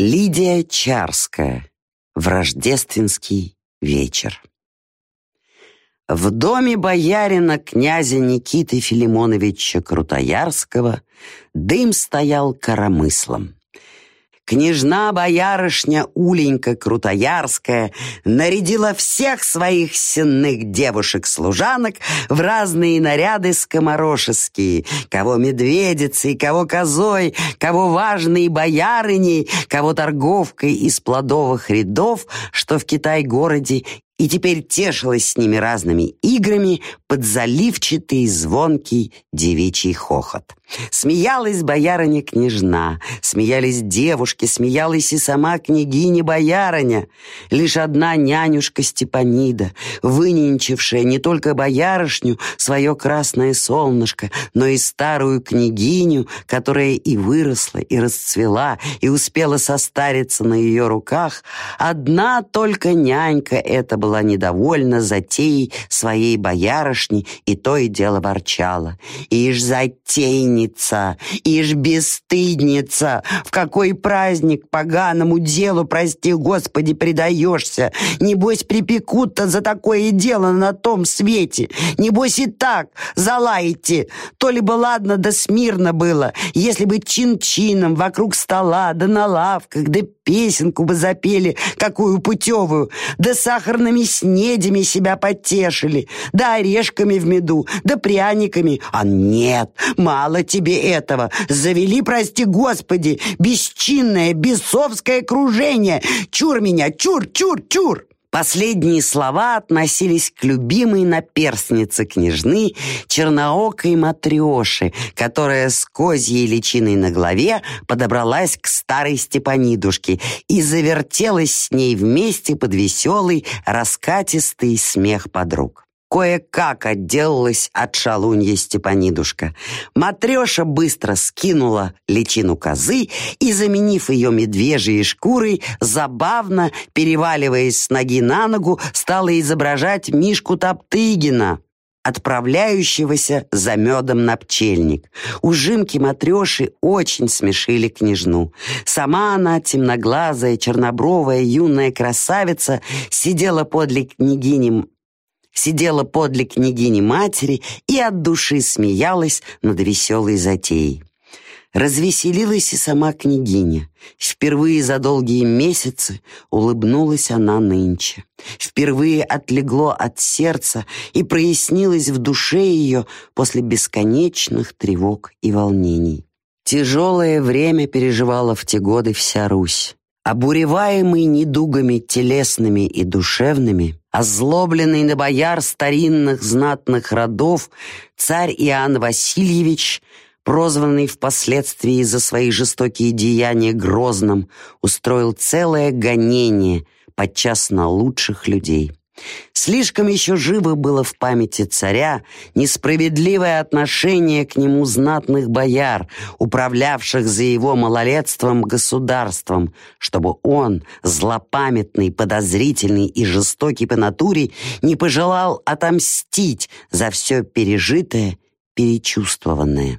Лидия Чарская. В рождественский вечер. В доме боярина князя Никиты Филимоновича Крутоярского дым стоял коромыслом. Княжна-боярышня Уленька Крутоярская нарядила всех своих сенных девушек-служанок в разные наряды скоморошеские, кого медведицей, кого козой, кого важной боярыней, кого торговкой из плодовых рядов, что в Китай-городе и теперь тешилась с ними разными играми под заливчатый звонкий девичий хохот. Смеялась боярыня-княжна, смеялись девушки, смеялась и сама княгиня-боярыня. Лишь одна нянюшка Степанида, выненчившая не только боярышню, свое красное солнышко, но и старую княгиню, которая и выросла, и расцвела, и успела состариться на ее руках, одна только нянька эта была была недовольна затеей своей боярышни и то и дело ворчала. «Ишь, затейница! Ишь, бесстыдница! В какой праздник поганому делу, прости господи, предаешься? Небось, припекут-то за такое дело на том свете. Небось и так залаете. То ли бы ладно да смирно было, если бы чин-чином вокруг стола, да на лавках, да песенку бы запели, какую путевую, да сахарными снедями себя потешили, да орешками в меду, да пряниками. А нет, мало тебе этого. Завели, прости господи, бесчинное, бесовское кружение. Чур меня, чур, чур, чур. Последние слова относились к любимой наперстнице княжны черноокой Матреши, которая с козьей личиной на голове подобралась к старой Степанидушке и завертелась с ней вместе под веселый, раскатистый смех подруг. Кое-как отделалась от шалуньи Степанидушка. Матреша быстро скинула личину козы и, заменив ее медвежьей шкурой, забавно, переваливаясь с ноги на ногу, стала изображать Мишку Топтыгина, отправляющегося за медом на пчельник. Ужимки матреши очень смешили княжну. Сама она, темноглазая, чернобровая, юная красавица, сидела подле княгини сидела подле княгини-матери и от души смеялась над веселой затеей. Развеселилась и сама княгиня. Впервые за долгие месяцы улыбнулась она нынче. Впервые отлегло от сердца и прояснилось в душе ее после бесконечных тревог и волнений. Тяжелое время переживала в те годы вся Русь. Обуреваемый недугами телесными и душевными, озлобленный на бояр старинных знатных родов, царь Иоанн Васильевич, прозванный впоследствии за свои жестокие деяния Грозным, устроил целое гонение подчас на лучших людей. Слишком еще живо было в памяти царя несправедливое отношение к нему знатных бояр, управлявших за его малолетством государством, чтобы он, злопамятный, подозрительный и жестокий по натуре, не пожелал отомстить за все пережитое, перечувствованное.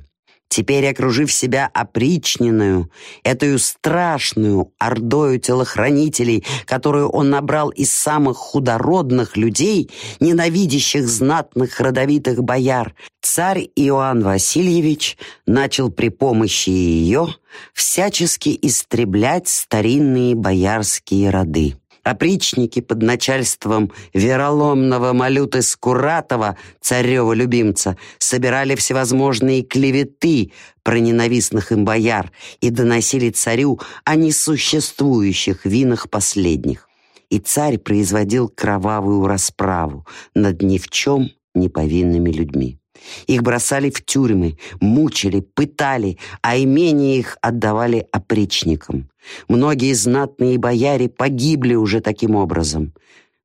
Теперь, окружив себя опричненную, эту страшную ордою телохранителей, которую он набрал из самых худородных людей, ненавидящих знатных родовитых бояр, царь Иоанн Васильевич начал при помощи ее всячески истреблять старинные боярские роды. Опричники под начальством вероломного Малюты Скуратова, царева любимца, собирали всевозможные клеветы про ненавистных им бояр и доносили царю о несуществующих винах последних. И царь производил кровавую расправу над ни в чем неповинными людьми. Их бросали в тюрьмы, мучили, пытали, а имения их отдавали опричникам. Многие знатные бояре погибли уже таким образом.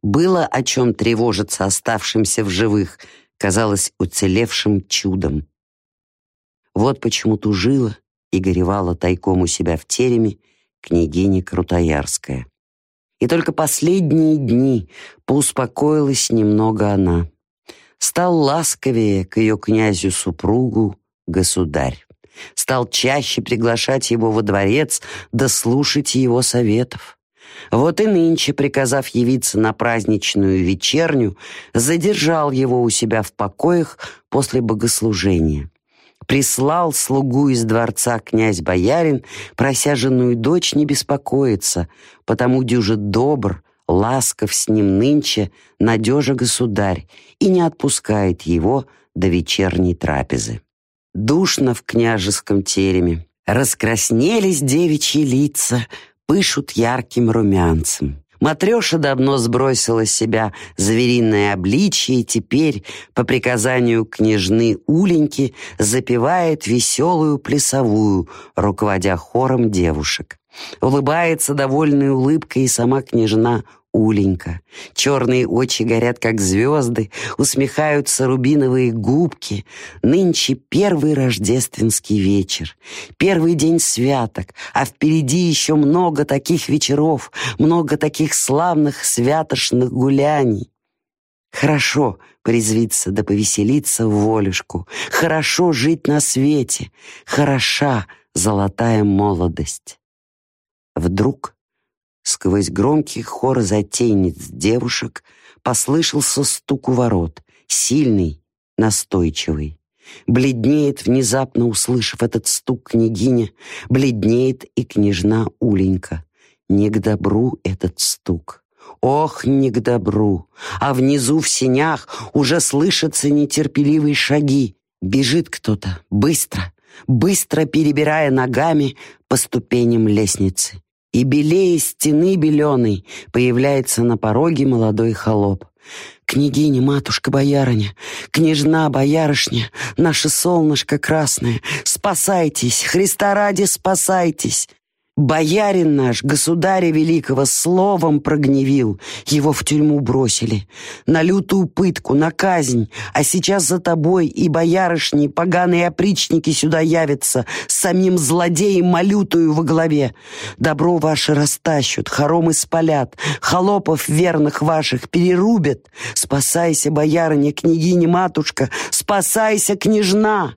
Было о чем тревожиться оставшимся в живых, казалось уцелевшим чудом. Вот почему тужила и горевала тайком у себя в тереме княгиня Крутоярская. И только последние дни поуспокоилась немного она — стал ласковее к ее князю-супругу государь. стал чаще приглашать его во дворец, да слушать его советов. Вот и нынче, приказав явиться на праздничную вечерню, задержал его у себя в покоях после богослужения. Прислал слугу из дворца князь-боярин, прося жену и дочь не беспокоиться, потому дюже добр, ласков с ним нынче, надежа государь, и не отпускает его до вечерней трапезы. Душно в княжеском тереме, раскраснелись девичьи лица, пышут ярким румянцем. Матреша давно сбросила с себя звериное обличие и теперь, по приказанию княжны Уленьки, запевает веселую плясовую, руководя хором девушек. Улыбается довольной улыбкой и сама княжна Уленька. Черные очи горят, как звезды, усмехаются рубиновые губки. Нынче первый рождественский вечер, первый день святок, а впереди еще много таких вечеров, много таких славных святошных гуляний. Хорошо призвиться да повеселиться в волюшку, хорошо жить на свете, хороша золотая молодость. Вдруг Сквозь громкий хор затейниц девушек послышался стук у ворот, сильный, настойчивый. Бледнеет, внезапно услышав этот стук княгиня, бледнеет и княжна Уленька. Не к добру этот стук. Ох, не к добру! А внизу в сенях уже слышатся нетерпеливые шаги. Бежит кто-то, быстро, быстро перебирая ногами по ступеням лестницы и белее стены беленой появляется на пороге молодой холоп. «Княгиня, матушка, боярыня, княжна, боярышня, наше солнышко красное, спасайтесь, Христа ради спасайтесь!» Боярин наш, государя великого, словом прогневил, его в тюрьму бросили, на лютую пытку, на казнь, а сейчас за тобой и боярышни, поганые опричники сюда явятся, с самим злодеем малютую во главе. Добро ваше растащут, хоромы спалят, холопов верных ваших перерубят. Спасайся, боярыня, княгиня-матушка, спасайся, княжна!»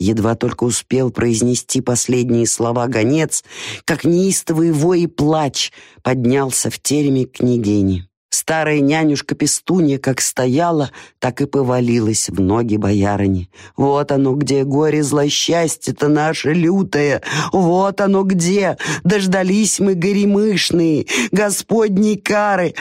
Едва только успел произнести последние слова гонец, как неистовый вой и плач поднялся в тереме княгини. Старая нянюшка-пестунья как стояла, так и повалилась в ноги боярыни. Вот оно где, горе злосчастье-то наше лютое, вот оно где, дождались мы горемышные, господней кары.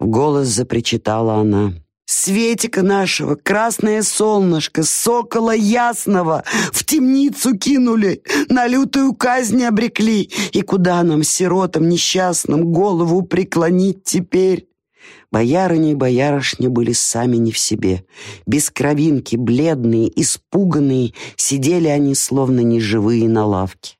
В голос запричитала она. Светика нашего, красное солнышко, сокола ясного в темницу кинули, на лютую казнь обрекли. И куда нам, сиротам несчастным, голову преклонить теперь? Боярыни и боярышни были сами не в себе. Без кровинки, бледные, испуганные, сидели они словно неживые на лавке.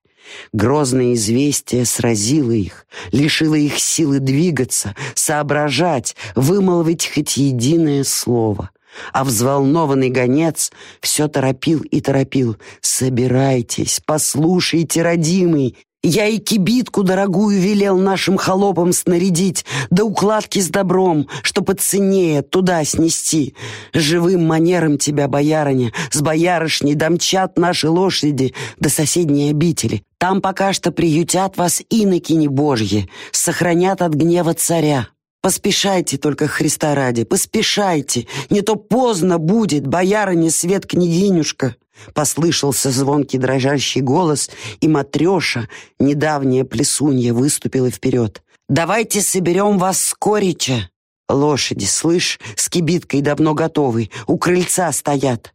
Грозное известие сразило их, лишило их силы двигаться, соображать, вымолвить хоть единое слово. А взволнованный гонец все торопил и торопил. «Собирайтесь, послушайте, родимый, я и кибитку дорогую велел нашим холопам снарядить, да укладки с добром, что поценнее туда снести. Живым манером тебя, боярыня, с боярышней домчат наши лошади до соседней обители. Там пока что приютят вас инокини божьи, сохранят от гнева царя. Поспешайте только, Христа ради, поспешайте, не то поздно будет, боярыня свет княгинюшка». Послышался звонкий дрожащий голос, и Матреша, недавняя плесунья, выступила вперед. «Давайте соберем вас скорича!» «Лошади, слышь, с кибиткой давно готовы, у крыльца стоят!»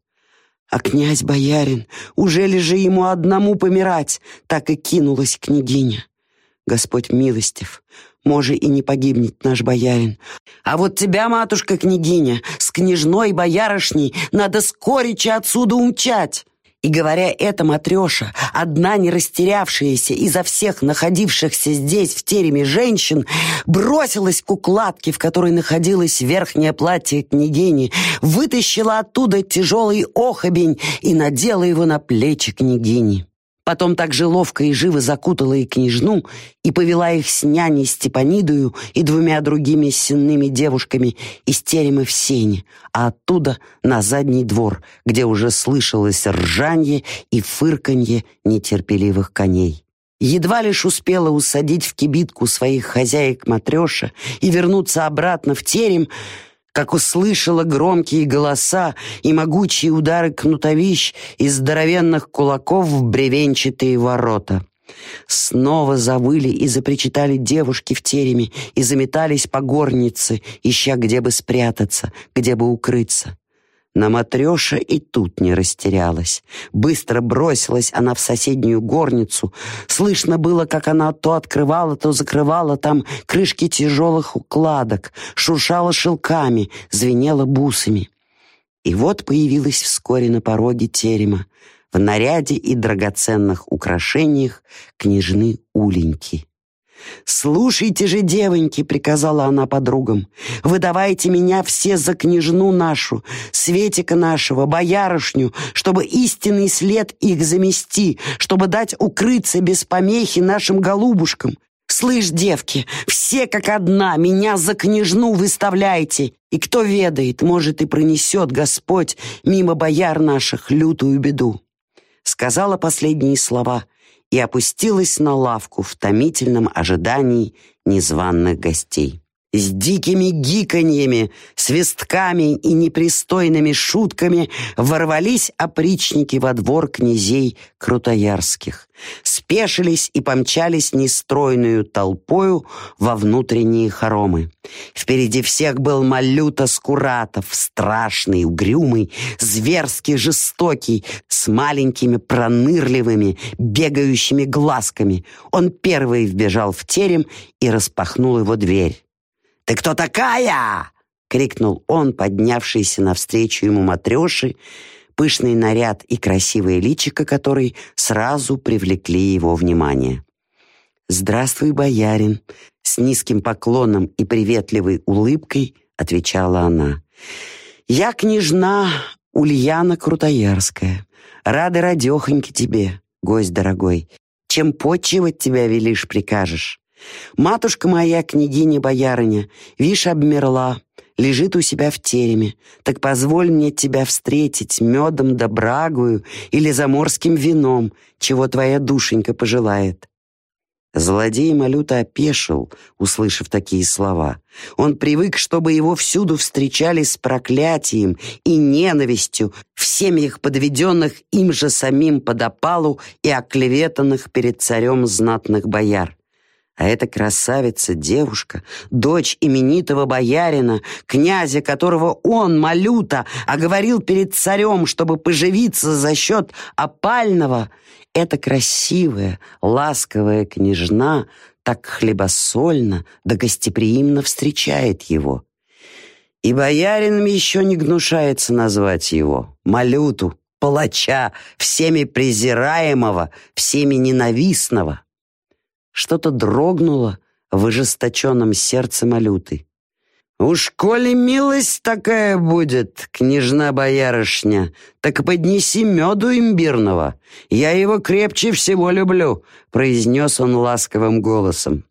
А князь-боярин, уже ли же ему одному помирать? Так и кинулась княгиня. Господь милостив, може и не погибнет наш боярин. А вот тебя, матушка-княгиня, с княжной боярышней надо скорича отсюда умчать. И говоря это, Матреша, одна не растерявшаяся изо всех находившихся здесь в тереме женщин, бросилась к укладке, в которой находилось верхнее платье княгини, вытащила оттуда тяжелый охобень и надела его на плечи княгини. Потом так же ловко и живо закутала и княжну, и повела их с няней Степанидою и двумя другими сенными девушками из терема в сене, а оттуда на задний двор, где уже слышалось ржанье и фырканье нетерпеливых коней. Едва лишь успела усадить в кибитку своих хозяек Матреша и вернуться обратно в терем, как услышала громкие голоса и могучие удары кнутовищ из здоровенных кулаков в бревенчатые ворота. Снова завыли и запричитали девушки в тереме и заметались по горнице, ища где бы спрятаться, где бы укрыться. Но Матрёша и тут не растерялась. Быстро бросилась она в соседнюю горницу. Слышно было, как она то открывала, то закрывала там крышки тяжелых укладок, шуршала шелками, звенела бусами. И вот появилась вскоре на пороге терема, в наряде и драгоценных украшениях княжны Уленьки. «Слушайте же, девоньки!» — приказала она подругам. «Выдавайте меня все за княжну нашу, Светика нашего, боярышню, чтобы истинный след их замести, чтобы дать укрыться без помехи нашим голубушкам. Слышь, девки, все как одна, меня за княжну выставляйте, и кто ведает, может и пронесет Господь мимо бояр наших лютую беду». Сказала последние слова — и опустилась на лавку в томительном ожидании незваных гостей. С дикими гиканьями, свистками и непристойными шутками ворвались опричники во двор князей Крутоярских. Спешились и помчались нестройную толпою во внутренние хоромы. Впереди всех был Малюта Скуратов, страшный, угрюмый, зверски жестокий, с маленькими пронырливыми, бегающими глазками. Он первый вбежал в терем и распахнул его дверь. «Ты кто такая?» — крикнул он, поднявшийся навстречу ему матреши, пышный наряд и красивое личико которой сразу привлекли его внимание. «Здравствуй, боярин!» — с низким поклоном и приветливой улыбкой отвечала она. «Я княжна Ульяна Крутоярская. Рада радехоньки тебе, гость дорогой. Чем почивать тебя велишь прикажешь?» Матушка моя, княгиня-боярыня, вишь, обмерла, лежит у себя в тереме. Так позволь мне тебя встретить медом да брагую или заморским вином, чего твоя душенька пожелает». Злодей Малюта опешил, услышав такие слова. Он привык, чтобы его всюду встречали с проклятием и ненавистью всеми их подведенных им же самим под опалу и оклеветанных перед царем знатных бояр. А эта красавица-девушка, дочь именитого боярина, князя, которого он, Малюта, оговорил перед царем, чтобы поживиться за счет опального, эта красивая, ласковая княжна так хлебосольно да гостеприимно встречает его. И боярином еще не гнушается назвать его, Малюту, палача, всеми презираемого, всеми ненавистного. Что-то дрогнуло в ожесточенном сердце Малюты. «Уж коли милость такая будет, княжна-боярышня, так поднеси меду имбирного. Я его крепче всего люблю», — произнес он ласковым голосом.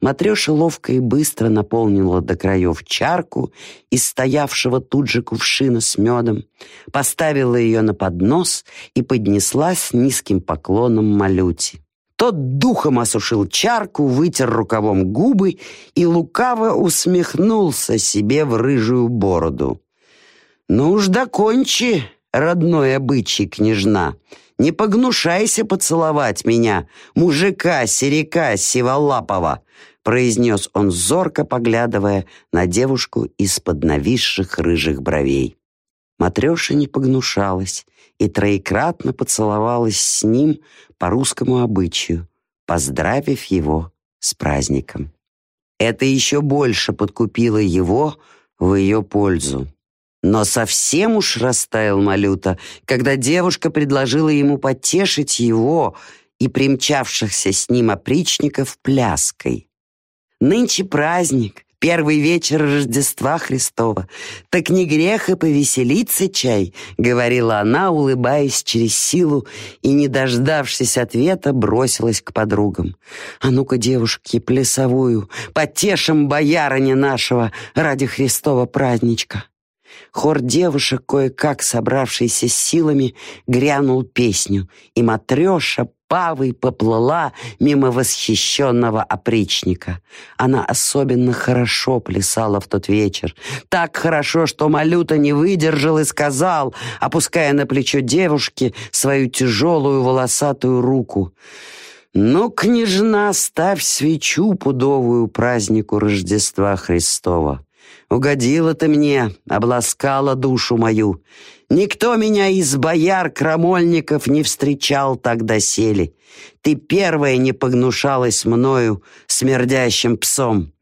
Матреша ловко и быстро наполнила до краев чарку из стоявшего тут же кувшина с медом, поставила ее на поднос и поднесла с низким поклоном Малюте. Тот духом осушил чарку, вытер рукавом губы и лукаво усмехнулся себе в рыжую бороду. «Ну уж докончи, родной обычай, княжна, не погнушайся поцеловать меня, мужика, серика, сиволапова», произнес он зорко, поглядывая на девушку из-под нависших рыжих бровей. Матреша не погнушалась и троекратно поцеловалась с ним по русскому обычаю, поздравив его с праздником. Это еще больше подкупило его в ее пользу. Но совсем уж растаял Малюта, когда девушка предложила ему потешить его и примчавшихся с ним опричников пляской. «Нынче праздник, первый вечер Рождества Христова. Так не грех и повеселиться чай, говорила она, улыбаясь через силу, и, не дождавшись ответа, бросилась к подругам. А ну-ка, девушки, плясовую, потешим боярыня нашего ради Христова праздничка. Хор девушек, кое-как собравшийся с силами, грянул песню, и матреша павой поплыла мимо восхищенного опричника. Она особенно хорошо плясала в тот вечер. Так хорошо, что Малюта не выдержал и сказал, опуская на плечо девушки свою тяжелую волосатую руку. «Ну, княжна, ставь свечу пудовую празднику Рождества Христова. Угодила ты мне, обласкала душу мою. Никто меня из бояр-крамольников не встречал тогда сели. Ты первая не погнушалась мною, смердящим псом.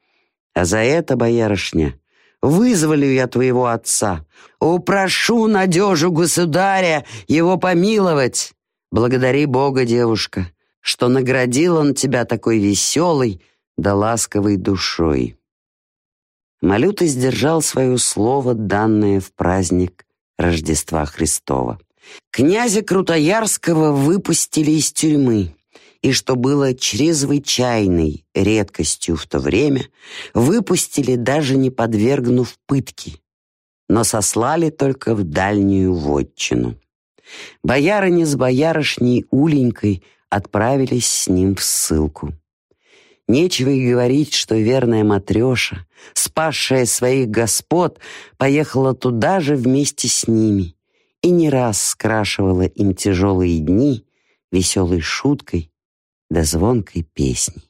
А за это, боярышня, вызволю я твоего отца. Упрошу надежу государя его помиловать. Благодари Бога, девушка, что наградил он тебя такой веселой да ласковой душой. Малюта сдержал свое слово, данное в праздник Рождества Христова. Князя Крутоярского выпустили из тюрьмы, и, что было чрезвычайной редкостью в то время, выпустили, даже не подвергнув пытки, но сослали только в дальнюю вотчину. Боярыня с боярышней Уленькой отправились с ним в ссылку. Нечего и говорить, что верная матреша, спасшая своих господ, поехала туда же вместе с ними и не раз скрашивала им тяжелые дни веселой шуткой да звонкой песней.